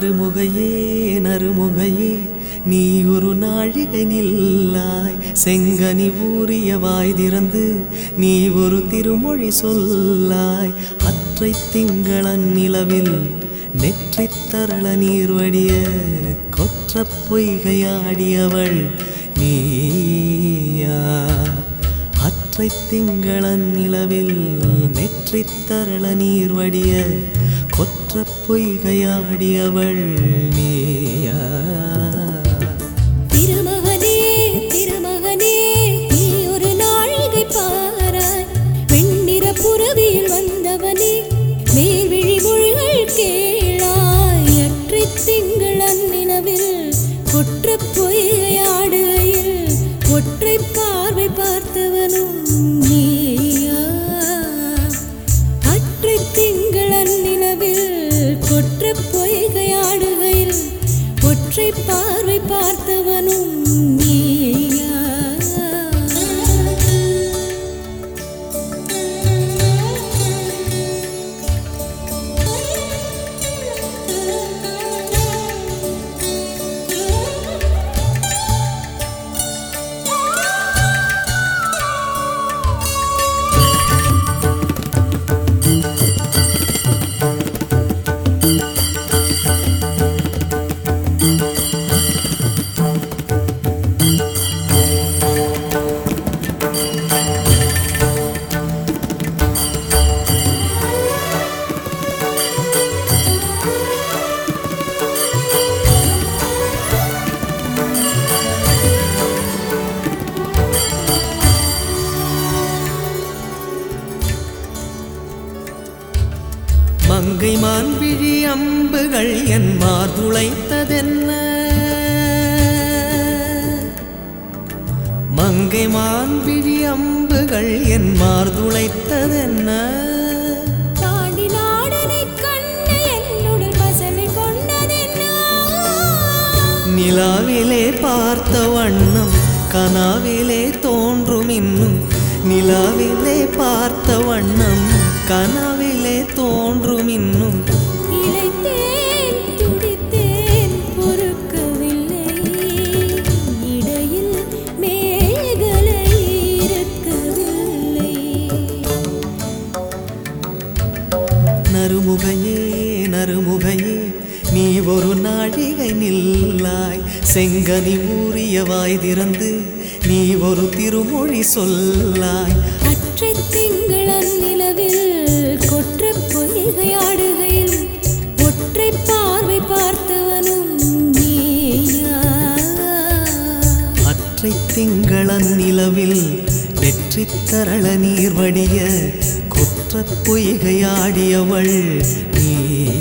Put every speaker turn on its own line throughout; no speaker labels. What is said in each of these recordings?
அருமுகையே நறுமுகையே நீ ஒரு நாழிகை நில்லாய். செங்கனி ஊறிய வாய் திறந்து நீ ஒரு திருமொழி சொல்லாய். அற்றை திங்களன் நிலவில் நெற்றித் தரள நீர் கொற்ற பொய்கையாடியவள் நீயா. அற்றை திங்களன் நிலவில் நெற்றித் தரள நீர் வடிய கொற்ற பொய்கையாடியவள் நீயா?
பார்த்தவனும் நீயா?
மங்கை அம்புகள் என் மார்துளைத்ததென்ன மங்கை மான்விழி அம்புகள் என் மார்துளைத்ததென்ன நிலாவிலே பார்த்த வண்ணம் கனாவிலே தோன்றும் இன்னும். நிலாவிலே பார்த்த வண்ணம் கனாவிலே நறுமுகையே நறுமுகையே நீ ஒரு நாழிகை நில்லாய். செங்கனி ஊறிய வாய் திறந்து நீ ஒரு திருமொழி சொல்லாய்.
அற்றை திங்களன் நிலவில் கொற்ற பொய்கையாடுகையில் ஒற்றை பார்வை பார்த்தவனும் நீயா
அற்றை திங்களன் நிலவில் வெற்றித் தரள நீர் வடிய குற்ற பொய்கையாடியவள் நீ.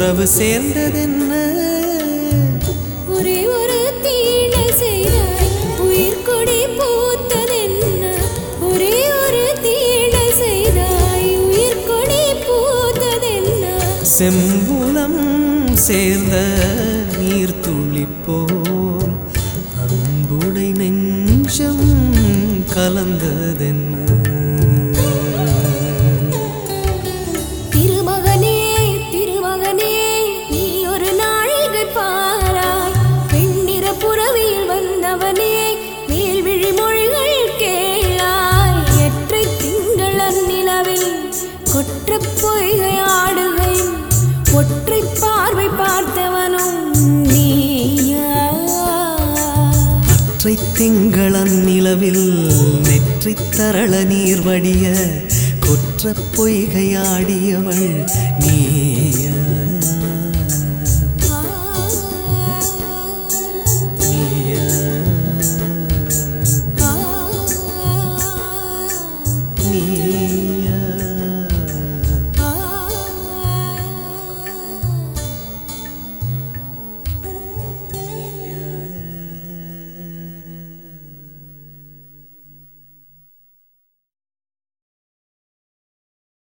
உறவு சேர்ந்ததென்ன?
ஒரே ஒரு தீழை செய்தாய் உயிர் கொடி பூத்ததென்ன? ஒரே ஒரு தீழை செய்தாய் உயிர் கொடி பூத்ததென்ன?
செம்புலம் சேர்ந்த நீர் துளிப்போம் அன்புடை நெஞ்சம் கலந்ததென்ன? திங்களன் நிலவில் நெற்றி தரள நீர் வடிய குற்ற பொய்கையாடியவள் நீ